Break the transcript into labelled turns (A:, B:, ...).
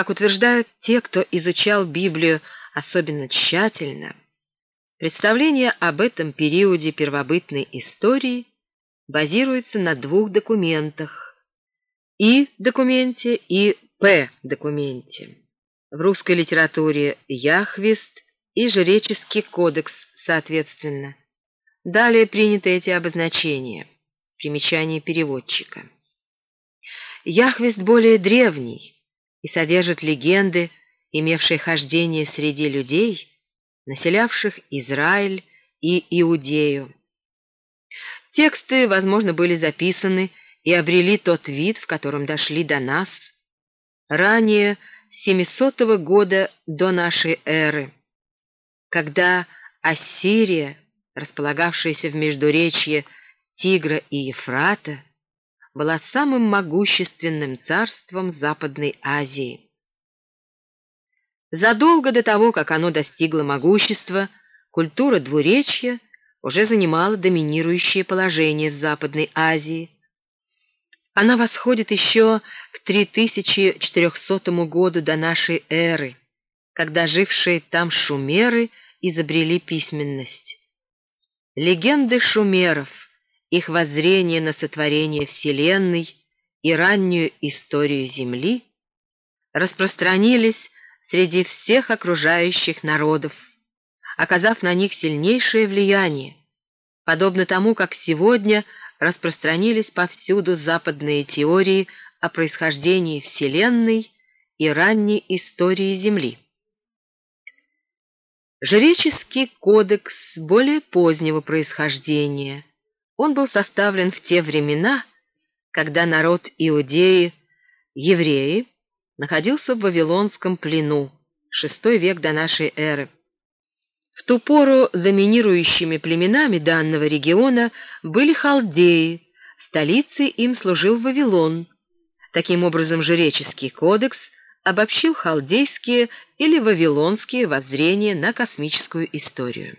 A: Как утверждают те, кто изучал Библию особенно тщательно, представление об этом периоде первобытной истории базируется на двух документах – И-документе и П-документе. В русской литературе Яхвист и Жреческий кодекс, соответственно. Далее приняты эти обозначения. Примечание переводчика. Яхвист более древний и содержит легенды, имевшие хождение среди людей, населявших Израиль и Иудею. Тексты, возможно, были записаны и обрели тот вид, в котором дошли до нас, ранее 700 года до нашей эры, когда Ассирия, располагавшаяся в междуречье Тигра и Ефрата, была самым могущественным царством Западной Азии. Задолго до того, как оно достигло могущества, культура двуречья уже занимала доминирующее положение в Западной Азии. Она восходит еще к 3400 году до нашей эры, когда жившие там шумеры изобрели письменность. Легенды шумеров, их воззрение на сотворение Вселенной и раннюю историю Земли распространились среди всех окружающих народов, оказав на них сильнейшее влияние, подобно тому, как сегодня распространились повсюду западные теории о происхождении Вселенной и ранней истории Земли. Жреческий кодекс более позднего происхождения. Он был составлен в те времена, когда народ Иудеи, евреи, находился в Вавилонском плену, VI век до нашей эры. В ту пору доминирующими племенами данного региона были халдеи, столицей им служил Вавилон. Таким образом, Жреческий кодекс обобщил халдейские или вавилонские воззрения на космическую историю.